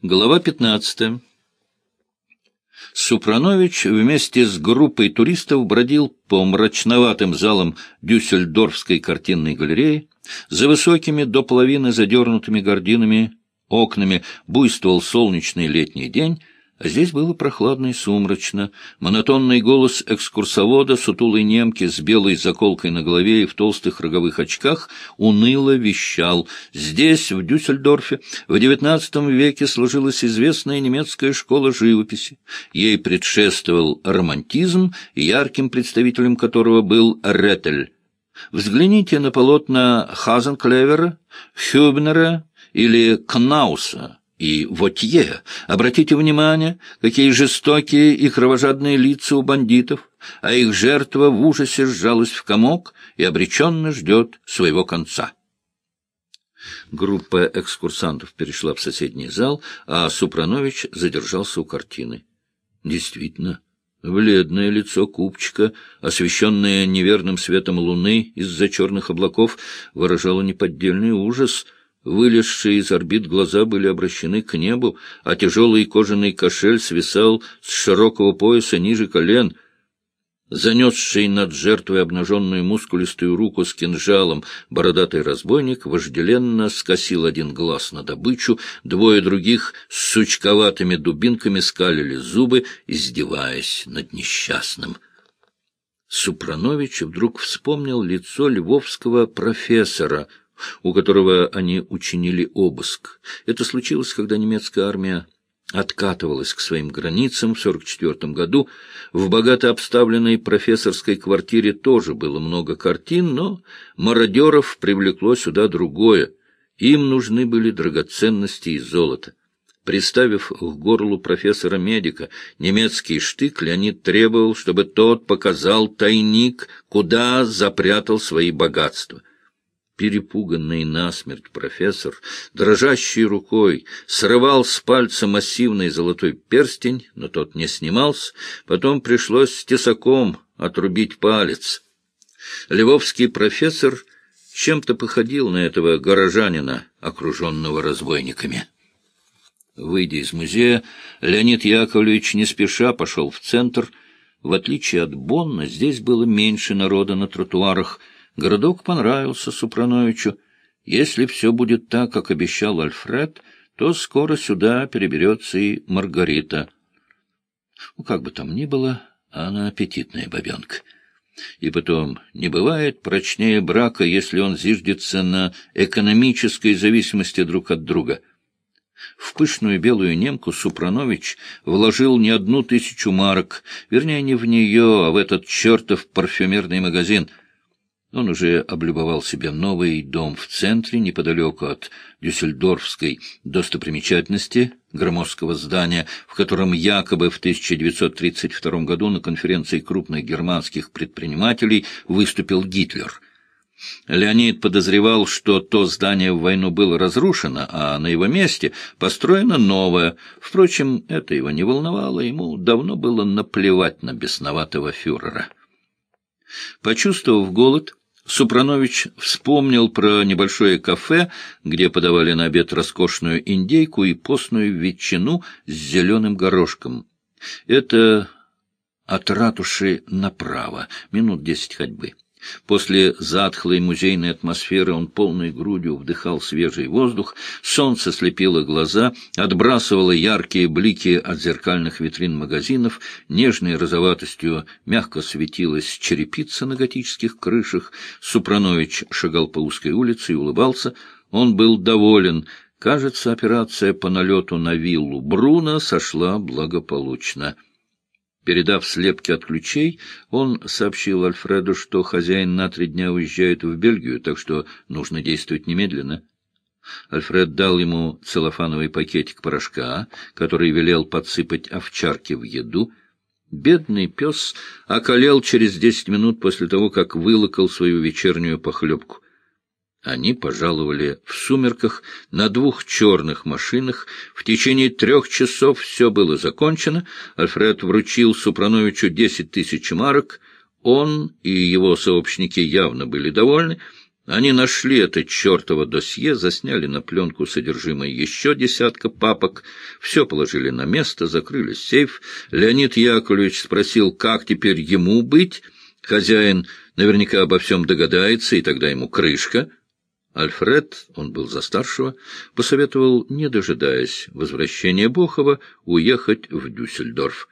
Глава 15. Супранович вместе с группой туристов бродил по мрачноватым залам Дюссельдорфской картинной галереи. За высокими до половины задернутыми гординами окнами буйствовал солнечный летний день, здесь было прохладно и сумрачно. Монотонный голос экскурсовода, сутулой немки с белой заколкой на голове и в толстых роговых очках, уныло вещал. Здесь, в Дюссельдорфе, в XIX веке сложилась известная немецкая школа живописи. Ей предшествовал романтизм, ярким представителем которого был Ретель. Взгляните на полотна Хазенклевера, Хюбнера или Кнауса и Вотье. Обратите внимание, какие жестокие и кровожадные лица у бандитов, а их жертва в ужасе сжалась в комок и обреченно ждет своего конца. Группа экскурсантов перешла в соседний зал, а Супранович задержался у картины. Действительно, бледное лицо купчика, освещенное неверным светом луны из-за черных облаков, выражало неподдельный ужас — Вылезшие из орбит глаза были обращены к небу, а тяжелый кожаный кошель свисал с широкого пояса ниже колен. Занесший над жертвой обнаженную мускулистую руку с кинжалом бородатый разбойник вожделенно скосил один глаз на добычу, двое других с сучковатыми дубинками скалили зубы, издеваясь над несчастным. Супранович вдруг вспомнил лицо львовского профессора — у которого они учинили обыск. Это случилось, когда немецкая армия откатывалась к своим границам в 1944 году. В богато обставленной профессорской квартире тоже было много картин, но мародеров привлекло сюда другое. Им нужны были драгоценности и золото. Приставив к горлу профессора-медика немецкий штык, Леонид требовал, чтобы тот показал тайник, куда запрятал свои богатства — перепуганный насмерть профессор, дрожащей рукой, срывал с пальца массивный золотой перстень, но тот не снимался, потом пришлось тесаком отрубить палец. Львовский профессор чем-то походил на этого горожанина, окруженного разбойниками. Выйдя из музея, Леонид Яковлевич не спеша пошел в центр. В отличие от Бонна, здесь было меньше народа на тротуарах — Городок понравился Супрановичу. Если все будет так, как обещал Альфред, то скоро сюда переберется и Маргарита. Ну, как бы там ни было, она аппетитная бабенка. И потом, не бывает прочнее брака, если он зиждется на экономической зависимости друг от друга. В пышную белую немку Супранович вложил не одну тысячу марок, вернее, не в нее, а в этот чертов парфюмерный магазин — он уже облюбовал себе новый дом в центре, неподалеку от Дюссельдорфской достопримечательности, громоздкого здания, в котором якобы в 1932 году на конференции крупных германских предпринимателей выступил Гитлер. Леонид подозревал, что то здание в войну было разрушено, а на его месте построено новое. Впрочем, это его не волновало, ему давно было наплевать на бесноватого фюрера. Почувствовав голод, Супранович вспомнил про небольшое кафе, где подавали на обед роскошную индейку и постную ветчину с зеленым горошком. Это от ратуши направо, минут десять ходьбы. После затхлой музейной атмосферы он полной грудью вдыхал свежий воздух, солнце слепило глаза, отбрасывало яркие блики от зеркальных витрин магазинов, нежной розоватостью мягко светилась черепица на готических крышах. Супранович шагал по узкой улице и улыбался. Он был доволен. Кажется, операция по налету на виллу Бруно сошла благополучно. Передав слепки от ключей, он сообщил Альфреду, что хозяин на три дня уезжает в Бельгию, так что нужно действовать немедленно. Альфред дал ему целлофановый пакетик порошка, который велел подсыпать овчарке в еду. Бедный пес околел через десять минут после того, как вылокал свою вечернюю похлебку. Они пожаловали в сумерках на двух черных машинах. В течение трех часов все было закончено. Альфред вручил Супрановичу десять тысяч марок. Он и его сообщники явно были довольны. Они нашли это чертово досье, засняли на пленку содержимое еще десятка папок, все положили на место, закрыли сейф. Леонид Яковлевич спросил, как теперь ему быть. Хозяин наверняка обо всем догадается, и тогда ему крышка. Альфред, он был за старшего, посоветовал, не дожидаясь возвращения Бохова, уехать в Дюссельдорф.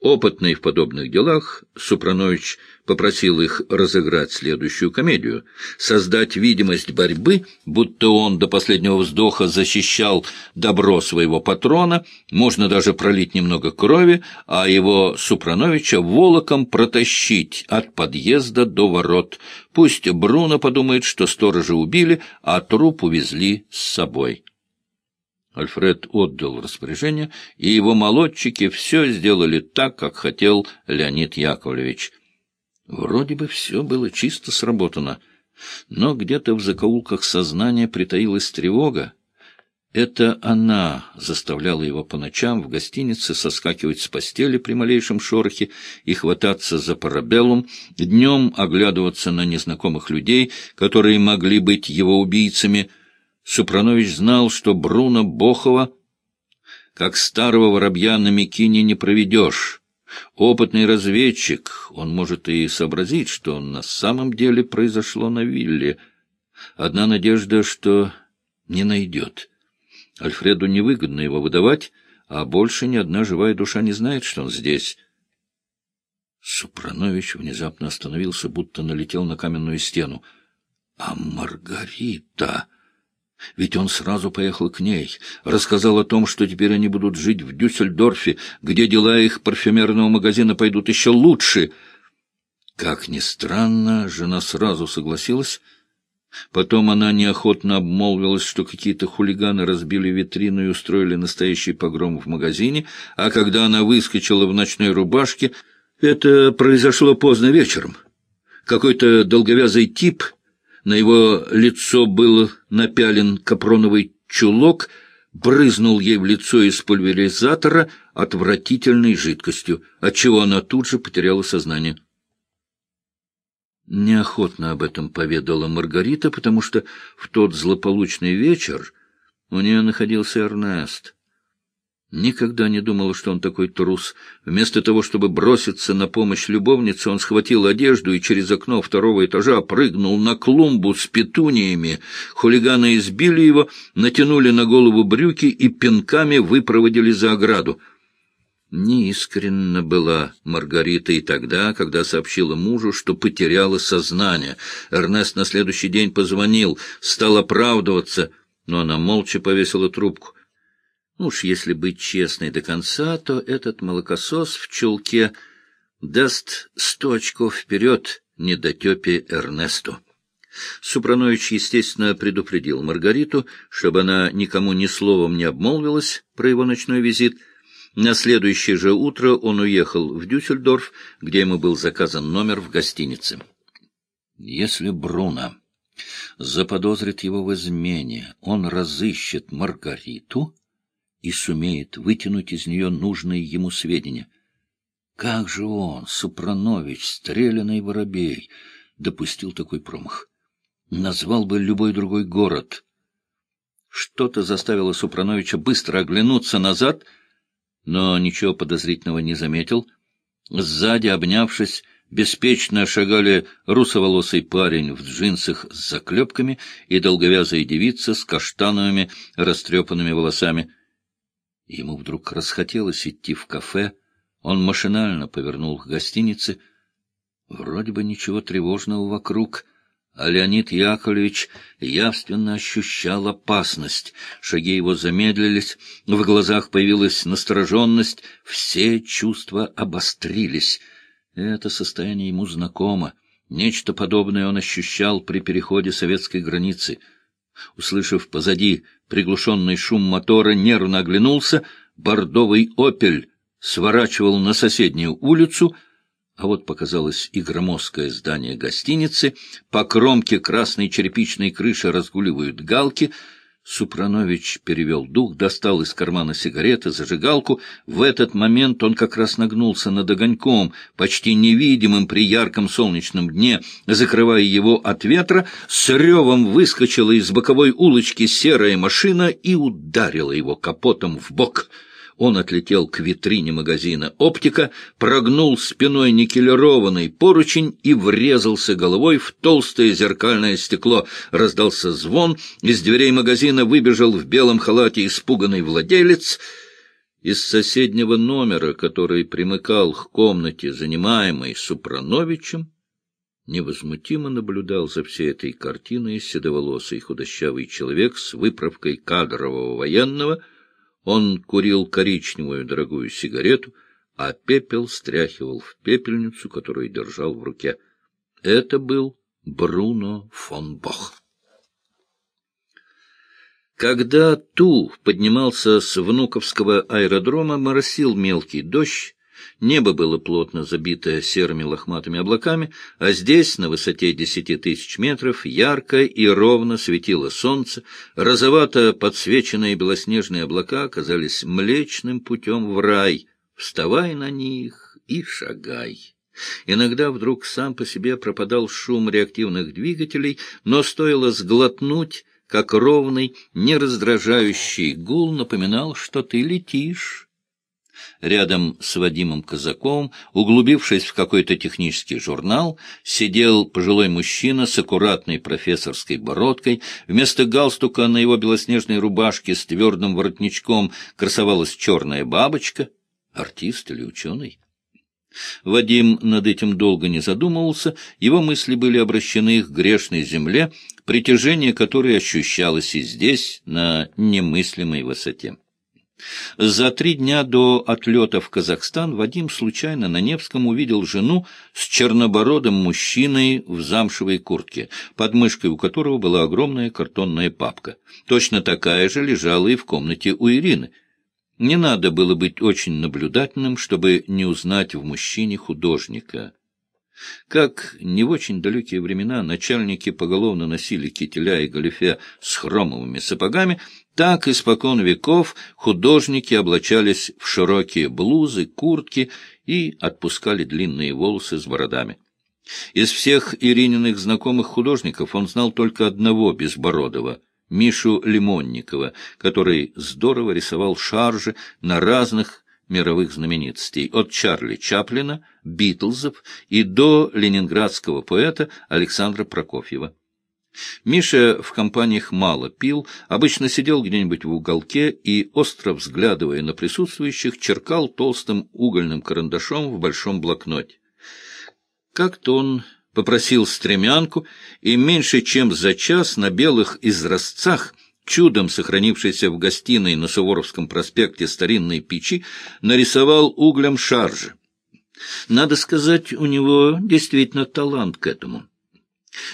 Опытный в подобных делах, Супранович попросил их разыграть следующую комедию, создать видимость борьбы, будто он до последнего вздоха защищал добро своего патрона, можно даже пролить немного крови, а его Супрановича волоком протащить от подъезда до ворот. Пусть Бруно подумает, что сторожа убили, а труп увезли с собой. Альфред отдал распоряжение, и его молодчики все сделали так, как хотел Леонид Яковлевич. Вроде бы все было чисто сработано, но где-то в закоулках сознания притаилась тревога. Это она заставляла его по ночам в гостинице соскакивать с постели при малейшем шорохе и хвататься за парабеллум, днем оглядываться на незнакомых людей, которые могли быть его убийцами — Супранович знал, что Бруно Бохова, как старого воробья на Микине, не проведешь. Опытный разведчик, он может и сообразить, что на самом деле произошло на вилле. Одна надежда, что не найдет. Альфреду невыгодно его выдавать, а больше ни одна живая душа не знает, что он здесь. Супранович внезапно остановился, будто налетел на каменную стену. — А Маргарита! Ведь он сразу поехал к ней, рассказал о том, что теперь они будут жить в Дюссельдорфе, где дела их парфюмерного магазина пойдут еще лучше. Как ни странно, жена сразу согласилась. Потом она неохотно обмолвилась, что какие-то хулиганы разбили витрину и устроили настоящий погром в магазине, а когда она выскочила в ночной рубашке, это произошло поздно вечером. Какой-то долговязый тип на его лицо был напялен капроновый чулок, брызнул ей в лицо из пульверизатора отвратительной жидкостью, отчего она тут же потеряла сознание. Неохотно об этом поведала Маргарита, потому что в тот злополучный вечер у нее находился Эрнест. Никогда не думала, что он такой трус. Вместо того, чтобы броситься на помощь любовнице, он схватил одежду и через окно второго этажа прыгнул на клумбу с петуниями. Хулиганы избили его, натянули на голову брюки и пинками выпроводили за ограду. Неискренна была Маргарита и тогда, когда сообщила мужу, что потеряла сознание. Эрнест на следующий день позвонил, стал оправдываться, но она молча повесила трубку. Ну уж если быть честной до конца, то этот молокосос в чулке даст сто очков вперед недотепе Эрнесту. Супранович, естественно, предупредил Маргариту, чтобы она никому ни словом не обмолвилась про его ночной визит. На следующее же утро он уехал в Дюссельдорф, где ему был заказан номер в гостинице. Если Бруно заподозрит его в измене, он разыщет Маргариту и сумеет вытянуть из нее нужные ему сведения. Как же он, Супранович, стрелянный воробей, допустил такой промах? Назвал бы любой другой город. Что-то заставило Супрановича быстро оглянуться назад, но ничего подозрительного не заметил. Сзади, обнявшись, беспечно шагали русоволосый парень в джинсах с заклепками и долговязая девица с каштановыми растрепанными волосами — Ему вдруг расхотелось идти в кафе. Он машинально повернул к гостинице. Вроде бы ничего тревожного вокруг, а Леонид Яковлевич явственно ощущал опасность. Шаги его замедлились, в глазах появилась настороженность, все чувства обострились. Это состояние ему знакомо. Нечто подобное он ощущал при переходе советской границы — Услышав позади приглушенный шум мотора, нервно оглянулся. Бордовый «Опель» сворачивал на соседнюю улицу, а вот показалось и громоздкое здание гостиницы. По кромке красной черепичной крыши разгуливают галки. Супранович перевел дух, достал из кармана сигареты, зажигалку. В этот момент он как раз нагнулся над огоньком, почти невидимым при ярком солнечном дне, закрывая его от ветра, с ревом выскочила из боковой улочки серая машина и ударила его капотом в бок — он отлетел к витрине магазина «Оптика», прогнул спиной никелированный поручень и врезался головой в толстое зеркальное стекло. Раздался звон, из дверей магазина выбежал в белом халате испуганный владелец. Из соседнего номера, который примыкал к комнате, занимаемой Супрановичем, невозмутимо наблюдал за всей этой картиной седоволосый худощавый человек с выправкой кадрового военного — он курил коричневую дорогую сигарету, а пепел стряхивал в пепельницу, которую держал в руке. Это был Бруно фон Бох. Когда Ту поднимался с внуковского аэродрома, моросил мелкий дождь, Небо было плотно забито серыми лохматыми облаками, а здесь, на высоте десяти тысяч метров, ярко и ровно светило солнце, розовато подсвеченные белоснежные облака оказались млечным путем в рай. Вставай на них и шагай. Иногда вдруг сам по себе пропадал шум реактивных двигателей, но стоило сглотнуть, как ровный, нераздражающий гул напоминал, что ты летишь Рядом с Вадимом Казаковым, углубившись в какой-то технический журнал, сидел пожилой мужчина с аккуратной профессорской бородкой. Вместо галстука на его белоснежной рубашке с твердым воротничком красовалась черная бабочка. Артист или ученый? Вадим над этим долго не задумывался, его мысли были обращены к грешной земле, притяжение которой ощущалось и здесь, на немыслимой высоте. За три дня до отлета в Казахстан Вадим случайно на Невском увидел жену с чернобородым мужчиной в замшевой куртке, под мышкой у которого была огромная картонная папка. Точно такая же лежала и в комнате у Ирины. Не надо было быть очень наблюдательным, чтобы не узнать в мужчине художника. Как не в очень далекие времена начальники поголовно носили кителя и галифе с хромовыми сапогами, так испокон веков художники облачались в широкие блузы, куртки и отпускали длинные волосы с бородами. Из всех Ирининых знакомых художников он знал только одного безбородого — Мишу Лимонникова, который здорово рисовал шаржи на разных мировых знаменитостей, от Чарли Чаплина, Битлзов и до ленинградского поэта Александра Прокофьева. Миша в компаниях мало пил, обычно сидел где-нибудь в уголке и, остро взглядывая на присутствующих, черкал толстым угольным карандашом в большом блокноте. Как-то он попросил стремянку, и меньше чем за час на белых изразцах чудом сохранившейся в гостиной на Суворовском проспекте старинной печи, нарисовал углем шаржи. Надо сказать, у него действительно талант к этому.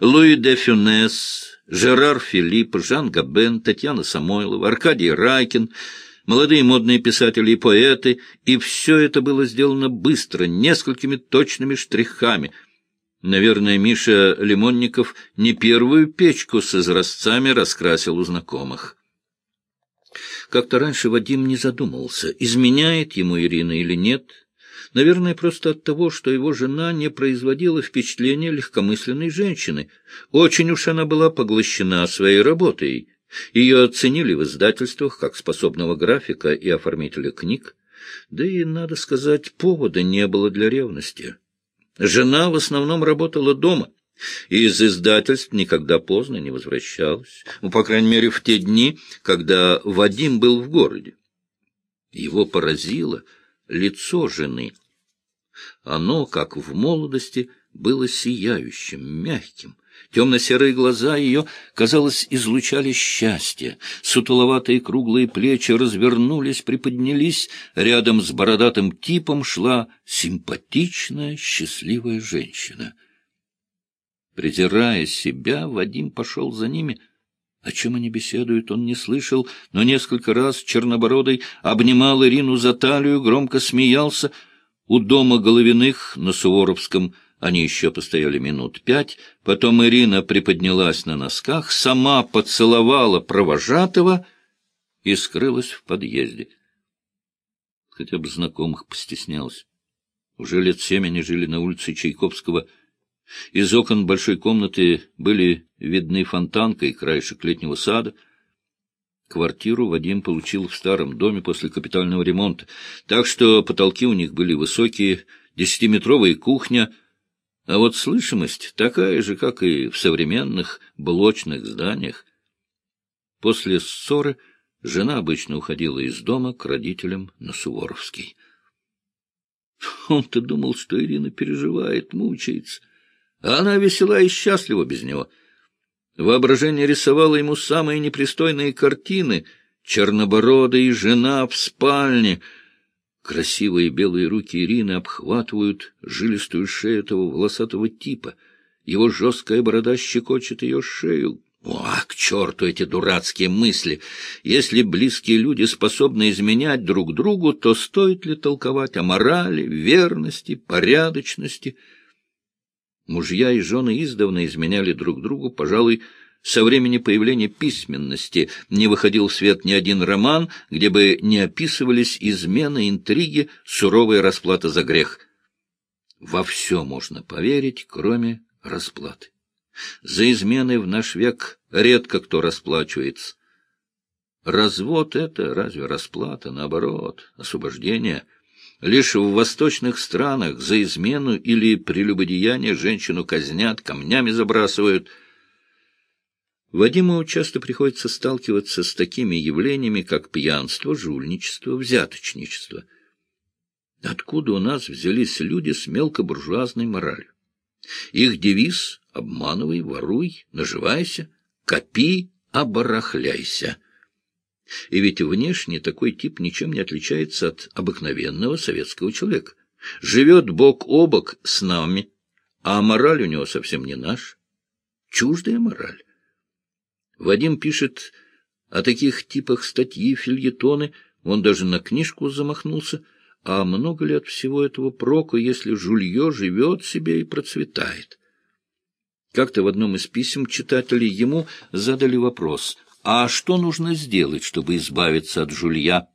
Луи де Фюнес, Жерар Филипп, Жан Габен, Татьяна Самойлова, Аркадий Райкин, молодые модные писатели и поэты, и все это было сделано быстро, несколькими точными штрихами — Наверное, Миша Лимонников не первую печку с изразцами раскрасил у знакомых. Как-то раньше Вадим не задумывался, изменяет ему Ирина или нет. Наверное, просто от того, что его жена не производила впечатления легкомысленной женщины. Очень уж она была поглощена своей работой. Ее оценили в издательствах как способного графика и оформителя книг. Да и, надо сказать, повода не было для ревности. Жена в основном работала дома, и из издательств никогда поздно не возвращалась, ну, по крайней мере, в те дни, когда Вадим был в городе. Его поразило лицо жены. Оно, как в молодости, было сияющим, мягким, Темно-серые глаза ее, казалось, излучали счастье. Сутуловатые круглые плечи развернулись, приподнялись. Рядом с бородатым типом шла симпатичная, счастливая женщина. Презирая себя, Вадим пошел за ними. О чем они беседуют, он не слышал, но несколько раз Чернобородый обнимал Ирину за талию, громко смеялся. У дома Головиных на Суворовском Они еще постояли минут пять, потом Ирина приподнялась на носках, сама поцеловала провожатого и скрылась в подъезде. Хотя бы знакомых постеснялась. Уже лет семь они жили на улице Чайковского. Из окон большой комнаты были видны фонтанка и краешек летнего сада. Квартиру Вадим получил в старом доме после капитального ремонта, так что потолки у них были высокие, десятиметровая кухня, а вот слышимость такая же, как и в современных блочных зданиях. После ссоры жена обычно уходила из дома к родителям на Суворовский. Он-то думал, что Ирина переживает, мучается. А она весела и счастлива без него. Воображение рисовало ему самые непристойные картины. Чернобородая жена в спальне. Красивые белые руки Ирины обхватывают жилистую шею этого волосатого типа. Его жесткая борода щекочет ее шею. О, к черту эти дурацкие мысли! Если близкие люди способны изменять друг другу, то стоит ли толковать о морали, верности, порядочности? Мужья и жены издавна изменяли друг другу, пожалуй, со времени появления письменности не выходил в свет ни один роман, где бы не описывались измены, интриги, суровая расплата за грех. Во все можно поверить, кроме расплаты. За измены в наш век редко кто расплачивается. Развод — это разве расплата? Наоборот, освобождение. Лишь в восточных странах за измену или прелюбодеяние женщину казнят, камнями забрасывают. Вадиму часто приходится сталкиваться с такими явлениями, как пьянство, жульничество, взяточничество. Откуда у нас взялись люди с мелкобуржуазной моралью? Их девиз — обманывай, воруй, наживайся, копи, оборахляйся. И ведь внешне такой тип ничем не отличается от обыкновенного советского человека. Живет бок о бок с нами, а мораль у него совсем не наш. Чуждая мораль. Вадим пишет о таких типах статьи, фильетоны, он даже на книжку замахнулся — а много ли от всего этого проку, если жулье живет себе и процветает? Как-то в одном из писем читателей ему задали вопрос, а что нужно сделать, чтобы избавиться от жулья?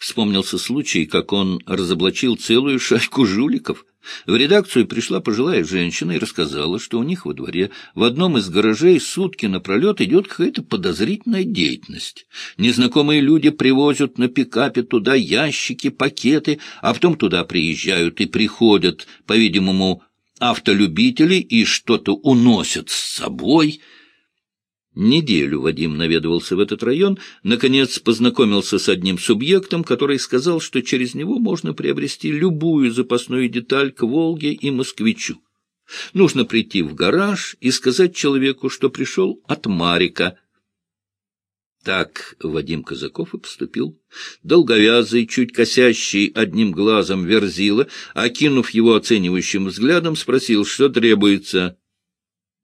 Вспомнился случай, как он разоблачил целую шайку жуликов. В редакцию пришла пожилая женщина и рассказала, что у них во дворе в одном из гаражей сутки напролет идет какая-то подозрительная деятельность. Незнакомые люди привозят на пикапе туда ящики, пакеты, а потом туда приезжают и приходят, по-видимому, автолюбители и что-то уносят с собой – Неделю Вадим наведывался в этот район, наконец познакомился с одним субъектом, который сказал, что через него можно приобрести любую запасную деталь к «Волге» и «Москвичу». Нужно прийти в гараж и сказать человеку, что пришел от Марика. Так Вадим Казаков и поступил. Долговязый, чуть косящий одним глазом верзила, окинув его оценивающим взглядом, спросил, что требуется.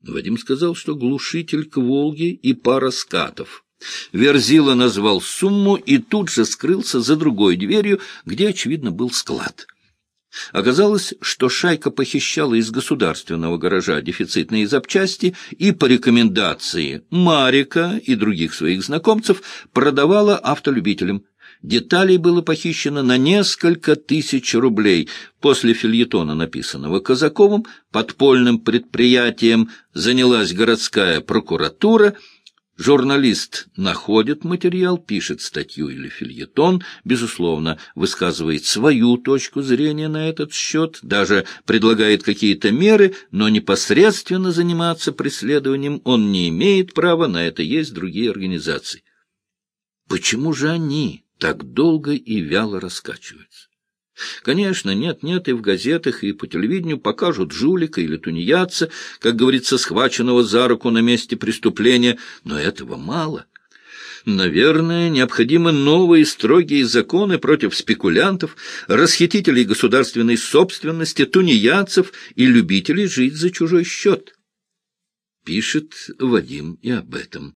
Вадим сказал, что глушитель к Волге и пара скатов. Верзила назвал сумму и тут же скрылся за другой дверью, где, очевидно, был склад. Оказалось, что шайка похищала из государственного гаража дефицитные запчасти и по рекомендации Марика и других своих знакомцев продавала автолюбителям. Деталей было похищено на несколько тысяч рублей. После фильетона, написанного Казаковым, подпольным предприятием занялась городская прокуратура. Журналист находит материал, пишет статью или фильетон, безусловно, высказывает свою точку зрения на этот счет, даже предлагает какие-то меры, но непосредственно заниматься преследованием он не имеет права, на это есть другие организации. Почему же они, так долго и вяло раскачивается. Конечно, нет-нет, и в газетах, и по телевидению покажут жулика или тунеядца, как говорится, схваченного за руку на месте преступления, но этого мало. Наверное, необходимы новые строгие законы против спекулянтов, расхитителей государственной собственности, тунеядцев и любителей жить за чужой счет. Пишет Вадим и об этом.